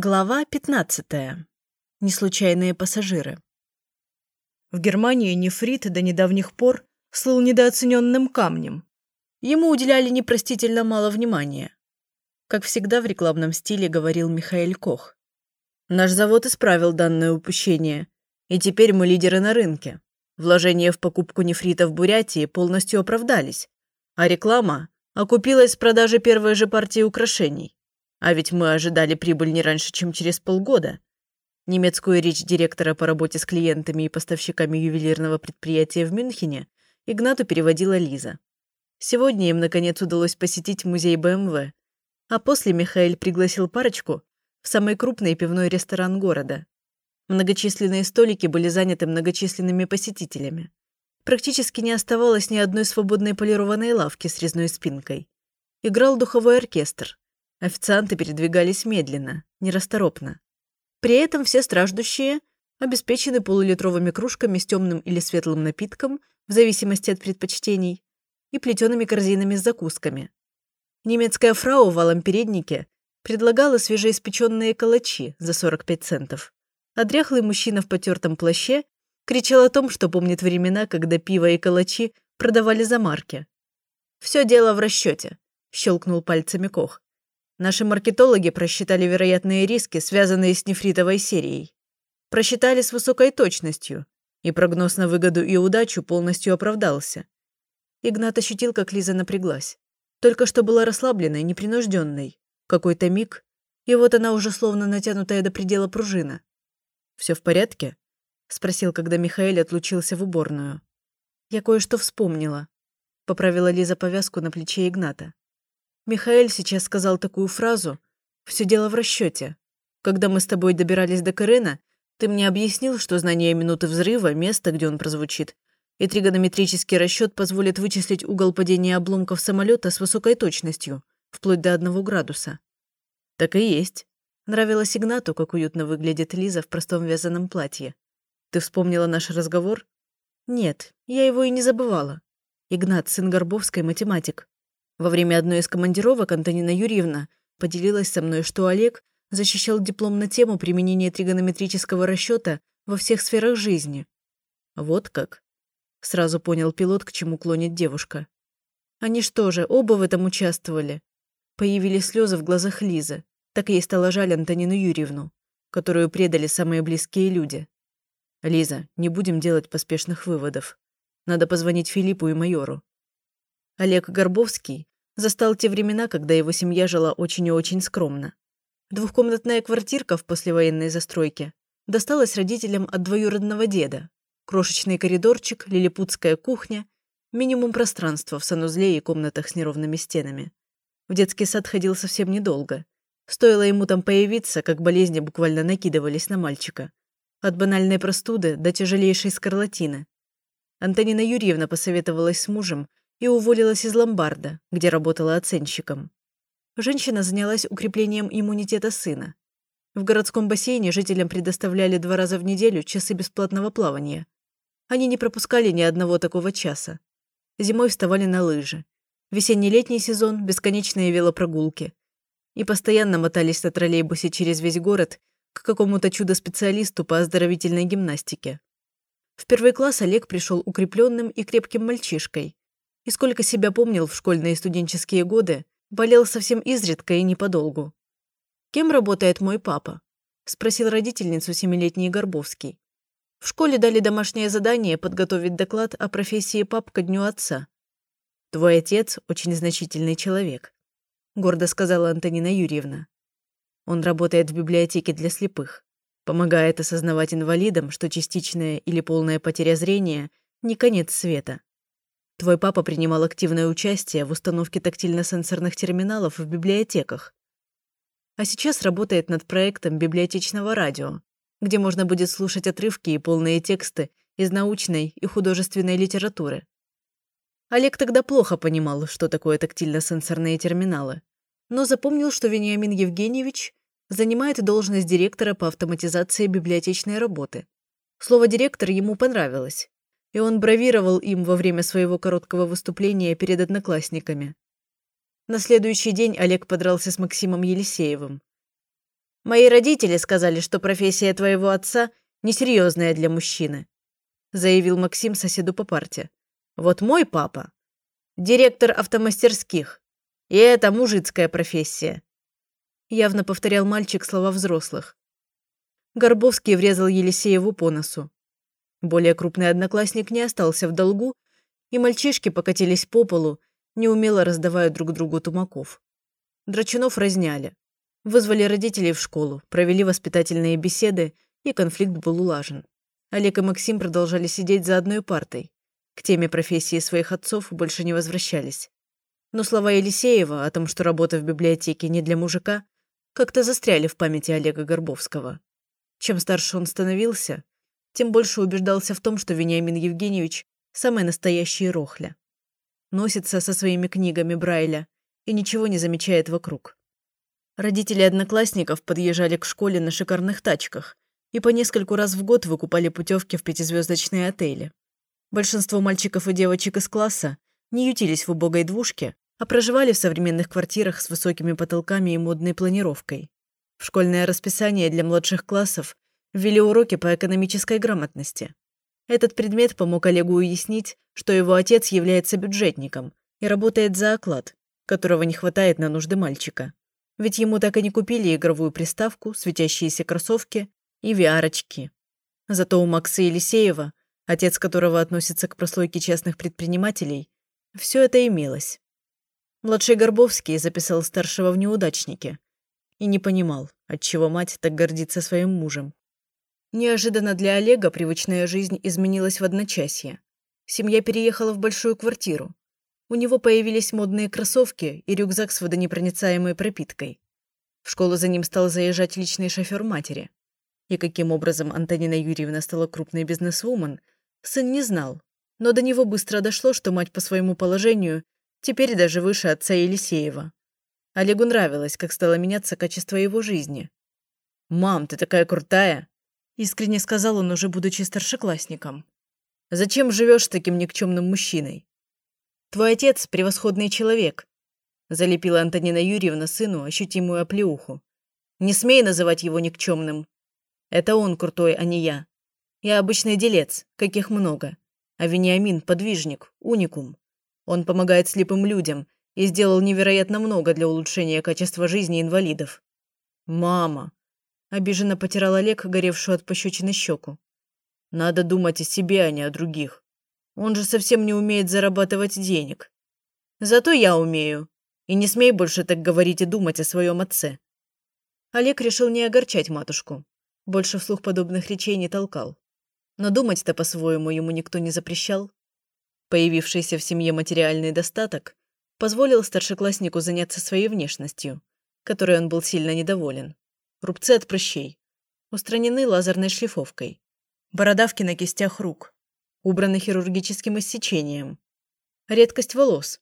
Глава 15. Неслучайные пассажиры. В Германии нефрит до недавних пор слыл недооцененным камнем. Ему уделяли непростительно мало внимания. Как всегда в рекламном стиле говорил Михаил Кох. Наш завод исправил данное упущение, и теперь мы лидеры на рынке. Вложения в покупку нефрита в Бурятии полностью оправдались, а реклама окупилась с продажи первой же партии украшений. А ведь мы ожидали прибыль не раньше, чем через полгода. Немецкую речь директора по работе с клиентами и поставщиками ювелирного предприятия в Мюнхене Игнату переводила Лиза. Сегодня им, наконец, удалось посетить музей БМВ. А после Михаил пригласил парочку в самый крупный пивной ресторан города. Многочисленные столики были заняты многочисленными посетителями. Практически не оставалось ни одной свободной полированной лавки с резной спинкой. Играл духовой оркестр. Официанты передвигались медленно, нерасторопно. При этом все страждущие обеспечены полулитровыми кружками с темным или светлым напитком, в зависимости от предпочтений, и плетеными корзинами с закусками. Немецкая фрау в валом переднике предлагала свежеиспеченные калачи за 45 центов, а дряхлый мужчина в потертом плаще кричал о том, что помнит времена, когда пиво и калачи продавали за марки. «Все дело в расчете», – щелкнул пальцами Кох. Наши маркетологи просчитали вероятные риски, связанные с нефритовой серией. Просчитали с высокой точностью, и прогноз на выгоду и удачу полностью оправдался. Игнат ощутил, как Лиза напряглась. Только что была расслабленной, непринужденной. Какой-то миг, и вот она уже словно натянутая до предела пружина. «Все в порядке?» – спросил, когда Михаил отлучился в уборную. «Я кое-что вспомнила», – поправила Лиза повязку на плече Игната. Михаил сейчас сказал такую фразу. Все дело в расчете. Когда мы с тобой добирались до Карена, ты мне объяснил, что знание минуты взрыва, место, где он прозвучит, и тригонометрический расчет позволит вычислить угол падения обломков самолета с высокой точностью, вплоть до одного градуса. Так и есть. Нравилось Игнату, как уютно выглядит Лиза в простом вязаном платье. Ты вспомнила наш разговор? Нет, я его и не забывала. Игнат, сын Горбовской, математик. Во время одной из командировок Антонина Юрьевна поделилась со мной, что Олег защищал диплом на тему применения тригонометрического расчета во всех сферах жизни. Вот как. Сразу понял пилот, к чему клонит девушка. Они что же, оба в этом участвовали? Появились слезы в глазах Лизы. Так ей стало жаль Антонину Юрьевну, которую предали самые близкие люди. «Лиза, не будем делать поспешных выводов. Надо позвонить Филиппу и майору. Олег Горбовский застал те времена, когда его семья жила очень и очень скромно. Двухкомнатная квартирка в послевоенной застройке досталась родителям от двоюродного деда. Крошечный коридорчик, лилипутская кухня, минимум пространства в санузле и комнатах с неровными стенами. В детский сад ходил совсем недолго. Стоило ему там появиться, как болезни буквально накидывались на мальчика. От банальной простуды до тяжелейшей скарлатины. Антонина Юрьевна посоветовалась с мужем и уволилась из ломбарда, где работала оценщиком. Женщина занялась укреплением иммунитета сына. В городском бассейне жителям предоставляли два раза в неделю часы бесплатного плавания. Они не пропускали ни одного такого часа. Зимой вставали на лыжи. Весенне-летний сезон – бесконечные велопрогулки. И постоянно мотались на троллейбусе через весь город к какому-то чудо-специалисту по оздоровительной гимнастике. В первый класс Олег пришел укрепленным и крепким мальчишкой, и сколько себя помнил в школьные и студенческие годы, болел совсем изредка и не подолгу. «Кем работает мой папа?» – спросил родительницу семилетний Горбовский. В школе дали домашнее задание подготовить доклад о профессии пап ко дню отца. «Твой отец очень значительный человек», – гордо сказала Антонина Юрьевна. Он работает в библиотеке для слепых, помогает осознавать инвалидам, что частичная или полная потеря зрения – не конец света. Твой папа принимал активное участие в установке тактильно-сенсорных терминалов в библиотеках. А сейчас работает над проектом библиотечного радио, где можно будет слушать отрывки и полные тексты из научной и художественной литературы. Олег тогда плохо понимал, что такое тактильно-сенсорные терминалы, но запомнил, что Вениамин Евгеньевич занимает должность директора по автоматизации библиотечной работы. Слово «директор» ему понравилось, и он бравировал им во время своего короткого выступления перед одноклассниками. На следующий день Олег подрался с Максимом Елисеевым. Мои родители сказали, что профессия твоего отца несерьезная для мужчины», заявил Максим соседу по парте. «Вот мой папа – директор автомастерских, и это мужицкая профессия». Явно повторял мальчик слова взрослых. Горбовский врезал Елисееву по носу. Более крупный одноклассник не остался в долгу, и мальчишки покатились по полу, неумело раздавая друг другу тумаков. Драчунов разняли. Вызвали родителей в школу, провели воспитательные беседы, и конфликт был улажен. Олег и Максим продолжали сидеть за одной партой. К теме профессии своих отцов больше не возвращались. Но слова Елисеева о том, что работа в библиотеке не для мужика, как-то застряли в памяти Олега Горбовского. Чем старше он становился, тем больше убеждался в том, что Вениамин Евгеньевич – самая настоящая рохля. Носится со своими книгами Брайля и ничего не замечает вокруг. Родители одноклассников подъезжали к школе на шикарных тачках и по нескольку раз в год выкупали путевки в пятизвездочные отели. Большинство мальчиков и девочек из класса не ютились в убогой двушке, а проживали в современных квартирах с высокими потолками и модной планировкой. В школьное расписание для младших классов ввели уроки по экономической грамотности. Этот предмет помог Олегу уяснить, что его отец является бюджетником и работает за оклад, которого не хватает на нужды мальчика ведь ему так и не купили игровую приставку, светящиеся кроссовки и VR-очки. Зато у Макса Елисеева, отец которого относится к прослойке частных предпринимателей, все это имелось. Младший Горбовский записал старшего в неудачнике и не понимал, отчего мать так гордится своим мужем. Неожиданно для Олега привычная жизнь изменилась в одночасье. Семья переехала в большую квартиру, у него появились модные кроссовки и рюкзак с водонепроницаемой пропиткой. В школу за ним стал заезжать личный шофер матери. И каким образом Антонина Юрьевна стала крупной бизнесвумен, сын не знал. Но до него быстро дошло, что мать по своему положению теперь даже выше отца Елисеева. Олегу нравилось, как стало меняться качество его жизни. «Мам, ты такая крутая!» – искренне сказал он, уже будучи старшеклассником. «Зачем живешь с таким никчемным мужчиной? Твой отец – превосходный человек», – залепила Антонина Юрьевна сыну ощутимую оплеуху. «Не смей называть его никчемным. Это он крутой, а не я. Я обычный делец, каких много. А Вениамин – подвижник, уникум. Он помогает слепым людям и сделал невероятно много для улучшения качества жизни инвалидов. «Мама!» – обиженно потирал Олег, горевшую от пощечины щеку. «Надо думать о себе, а не о других. Он же совсем не умеет зарабатывать денег. Зато я умею. И не смей больше так говорить и думать о своем отце. Олег решил не огорчать матушку. Больше вслух подобных речей не толкал. Но думать-то по-своему ему никто не запрещал. Появившийся в семье материальный достаток позволил старшекласснику заняться своей внешностью, которой он был сильно недоволен. Рубцы от прыщей. Устранены лазерной шлифовкой. Бородавки на кистях рук убраны хирургическим иссечением. Редкость волос.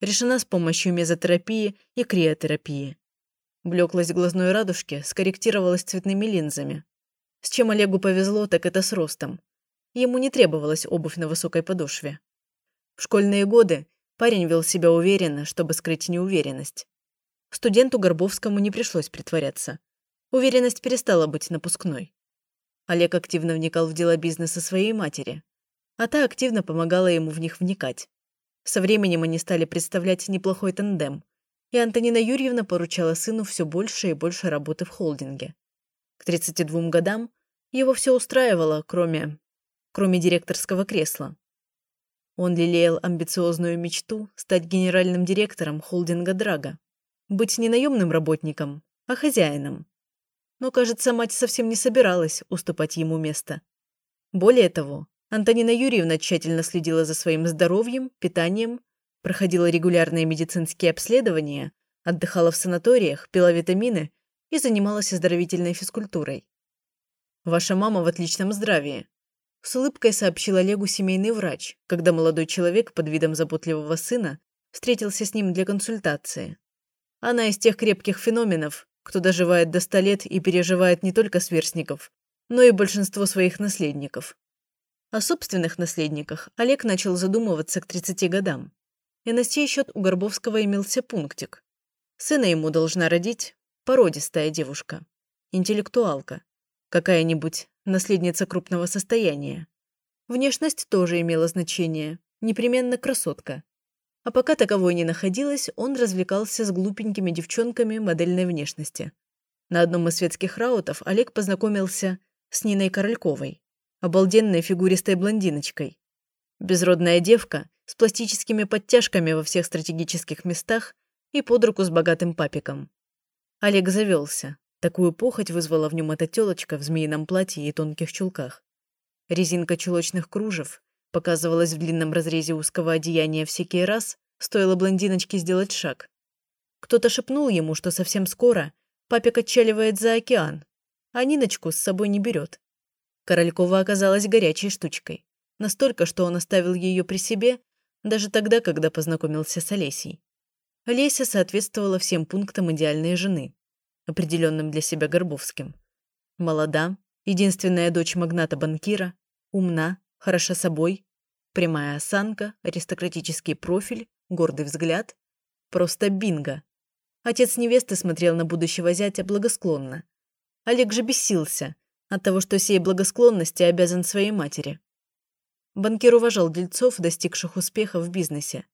Решена с помощью мезотерапии и криотерапии. Блеклость глазной радужки скорректировалась цветными линзами. С чем Олегу повезло, так это с ростом. Ему не требовалась обувь на высокой подошве. В школьные годы парень вел себя уверенно, чтобы скрыть неуверенность. Студенту Горбовскому не пришлось притворяться. Уверенность перестала быть напускной. Олег активно вникал в дела бизнеса своей матери а та активно помогала ему в них вникать. Со временем они стали представлять неплохой тандем, и Антонина Юрьевна поручала сыну все больше и больше работы в холдинге. К 32 годам его все устраивало, кроме... кроме директорского кресла. Он лелеял амбициозную мечту стать генеральным директором холдинга «Драга», быть не наемным работником, а хозяином. Но, кажется, мать совсем не собиралась уступать ему место. Более того, Антонина Юрьевна тщательно следила за своим здоровьем, питанием, проходила регулярные медицинские обследования, отдыхала в санаториях, пила витамины и занималась оздоровительной физкультурой. «Ваша мама в отличном здравии», – с улыбкой сообщил Олегу семейный врач, когда молодой человек под видом заботливого сына встретился с ним для консультации. Она из тех крепких феноменов, кто доживает до ста лет и переживает не только сверстников, но и большинство своих наследников. О собственных наследниках Олег начал задумываться к 30 годам. И на сей счет у Горбовского имелся пунктик. Сына ему должна родить породистая девушка. интеллектуалка, какая-нибудь наследница крупного состояния. Внешность тоже имела значение, непременно красотка. А пока таковой не находилась, он развлекался с глупенькими девчонками модельной внешности. На одном из светских раутов Олег познакомился с Ниной Корольковой, обалденной фигуристой блондиночкой. Безродная девка с пластическими подтяжками во всех стратегических местах и под руку с богатым папиком. Олег завелся. Такую похоть вызвала в нем эта телочка в змеином платье и тонких чулках. Резинка чулочных кружев показывалась в длинном разрезе узкого одеяния всякий раз, стоило блондиночке сделать шаг. Кто-то шепнул ему, что совсем скоро папик отчаливает за океан, а Ниночку с собой не берет. Королькова оказалась горячей штучкой. Настолько, что он оставил ее при себе, даже тогда, когда познакомился с Олесей. Олеся соответствовала всем пунктам идеальной жены определенным для себя Горбовским. Молода, единственная дочь магната-банкира, умна, хороша собой, прямая осанка, аристократический профиль, гордый взгляд. Просто бинго. Отец невесты смотрел на будущего зятя благосклонно. Олег же бесился от того, что сей благосклонности обязан своей матери. Банкир уважал дельцов, достигших успеха в бизнесе.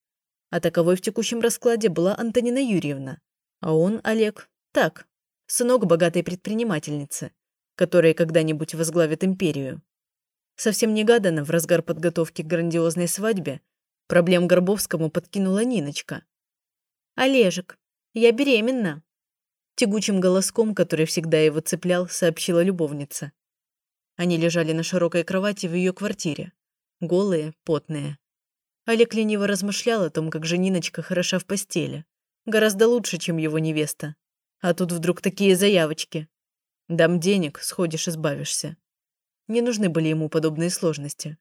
А таковой в текущем раскладе была Антонина Юрьевна. А он, Олег, так, сынок богатой предпринимательницы, которая когда-нибудь возглавит империю. Совсем негаданно в разгар подготовки к грандиозной свадьбе проблем Горбовскому подкинула Ниночка. «Олежек, я беременна!» Тягучим голоском, который всегда его цеплял, сообщила любовница. Они лежали на широкой кровати в ее квартире. Голые, потные. Олег лениво размышлял о том, как же Ниночка хороша в постели. Гораздо лучше, чем его невеста. А тут вдруг такие заявочки. Дам денег, сходишь, избавишься. Не нужны были ему подобные сложности.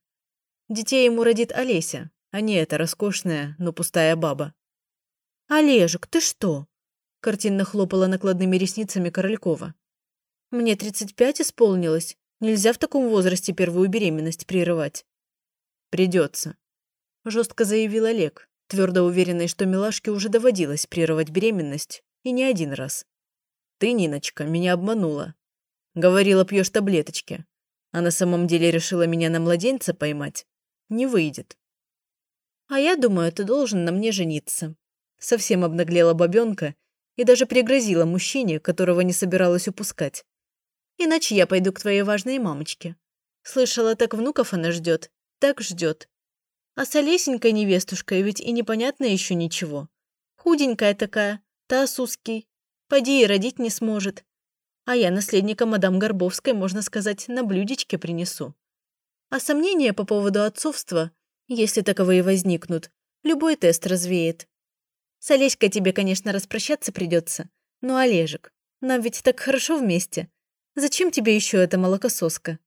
Детей ему родит Олеся, а не эта роскошная, но пустая баба. «Олежек, ты что?» – картинно хлопала накладными ресницами Королькова. «Мне 35 исполнилось. Нельзя в таком возрасте первую беременность прерывать». «Придется», – жестко заявил Олег, твердо уверенный, что милашке уже доводилось прерывать беременность, и не один раз. Ты, Ниночка, меня обманула. Говорила, пьешь таблеточки. А на самом деле решила меня на младенца поймать. Не выйдет. А я думаю, ты должен на мне жениться. Совсем обнаглела бабенка и даже пригрозила мужчине, которого не собиралась упускать. Иначе я пойду к твоей важной мамочке. Слышала, так внуков она ждет, так ждет. А с Олесенькой невестушкой ведь и непонятно еще ничего. Худенькая такая, таз узкий, Поди и родить не сможет. А я наследника мадам Горбовской, можно сказать, на блюдечке принесу. А сомнения по поводу отцовства, если таковые возникнут, любой тест развеет. С Олеськой тебе, конечно, распрощаться придется, но, Олежек, нам ведь так хорошо вместе. Зачем тебе еще эта молокососка?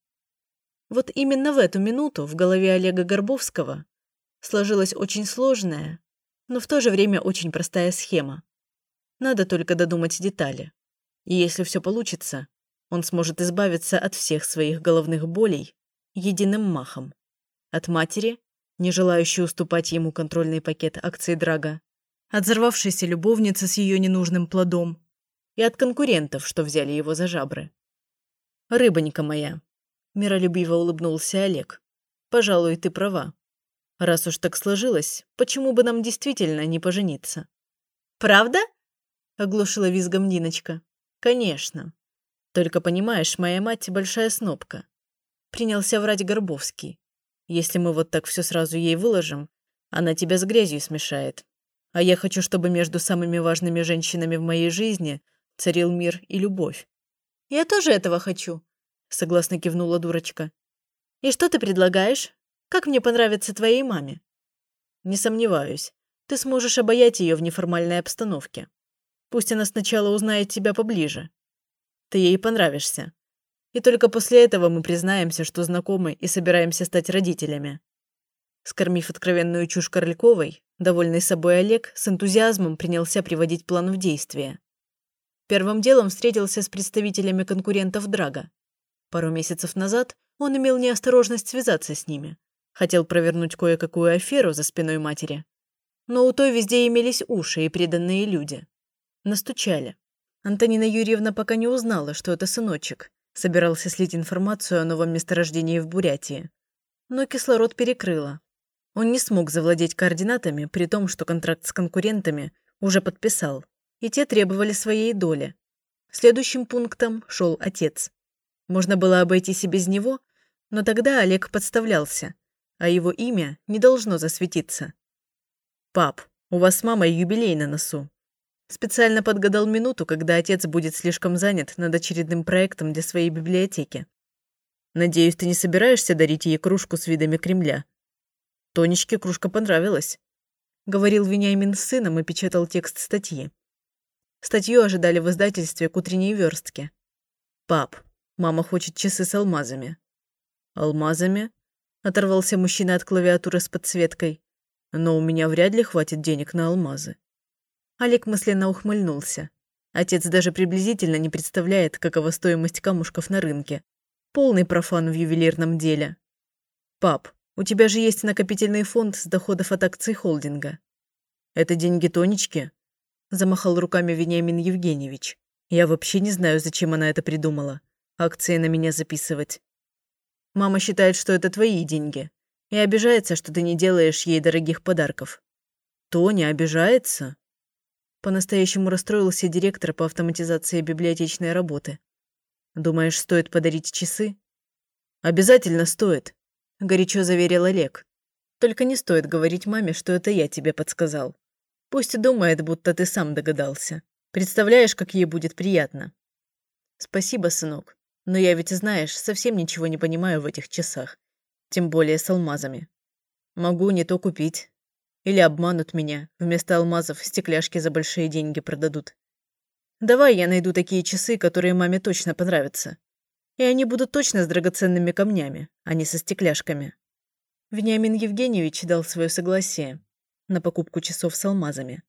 Вот именно в эту минуту в голове Олега Горбовского сложилась очень сложная, но в то же время очень простая схема. Надо только додумать детали. И если все получится, он сможет избавиться от всех своих головных болей единым махом. От матери, не желающей уступать ему контрольный пакет акций Драга, от взорвавшейся любовницы с ее ненужным плодом и от конкурентов, что взяли его за жабры. «Рыбонька моя», – миролюбиво улыбнулся Олег, – «пожалуй, ты права. Раз уж так сложилось, почему бы нам действительно не пожениться?» «Правда?» – оглушила визгом Ниночка. «Конечно. Только понимаешь, моя мать большая снопка». Принялся врать Горбовский. «Если мы вот так все сразу ей выложим, она тебя с грязью смешает. А я хочу, чтобы между самыми важными женщинами в моей жизни царил мир и любовь». «Я тоже этого хочу», – согласно кивнула дурочка. «И что ты предлагаешь? Как мне понравится твоей маме?» «Не сомневаюсь. Ты сможешь обаять ее в неформальной обстановке. Пусть она сначала узнает тебя поближе. Ты ей понравишься. И только после этого мы признаемся, что знакомы и собираемся стать родителями». Скормив откровенную чушь Корольковой, довольный собой Олег с энтузиазмом принялся приводить план в действие. Первым делом встретился с представителями конкурентов Драга. Пару месяцев назад он имел неосторожность связаться с ними. Хотел провернуть кое-какую аферу за спиной матери. Но у той везде имелись уши и преданные люди. Настучали. Антонина Юрьевна пока не узнала, что это сыночек. Собирался слить информацию о новом месторождении в Бурятии. Но кислород перекрыло. Он не смог завладеть координатами, при том, что контракт с конкурентами уже подписал, и те требовали своей доли. Следующим пунктом шел отец. Можно было обойтись и без него, но тогда Олег подставлялся, а его имя не должно засветиться. «Пап, у вас с мамой юбилей на носу. Специально подгадал минуту, когда отец будет слишком занят над очередным проектом для своей библиотеки. Надеюсь, ты не собираешься дарить ей кружку с видами Кремля? Тонечке кружка понравилась. Говорил Вениамин с сыном и печатал текст статьи. Статью ожидали в издательстве к утренней верстке. «Пап, мама хочет часы с алмазами». «Алмазами?» – оторвался мужчина от клавиатуры с подсветкой. «Но у меня вряд ли хватит денег на алмазы». Олег мысленно ухмыльнулся. Отец даже приблизительно не представляет, какова стоимость камушков на рынке. Полный профан в ювелирном деле. «Пап, у тебя же есть накопительный фонд с доходов от акций холдинга». «Это деньги Тонечки?» Замахал руками Вениамин Евгеньевич. «Я вообще не знаю, зачем она это придумала. Акции на меня записывать. Мама считает, что это твои деньги. И обижается, что ты не делаешь ей дорогих подарков». «Тоня обижается?» По-настоящему расстроился директор по автоматизации библиотечной работы. «Думаешь, стоит подарить часы?» «Обязательно стоит», – горячо заверил Олег. «Только не стоит говорить маме, что это я тебе подсказал. Пусть думает, будто ты сам догадался. Представляешь, как ей будет приятно». «Спасибо, сынок. Но я ведь, знаешь, совсем ничего не понимаю в этих часах. Тем более с алмазами. Могу не то купить, или обманут меня, вместо алмазов стекляшки за большие деньги продадут. Давай я найду такие часы, которые маме точно понравятся. И они будут точно с драгоценными камнями, а не со стекляшками. Вениамин Евгеньевич дал свое согласие на покупку часов с алмазами.